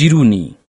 चिरुनी।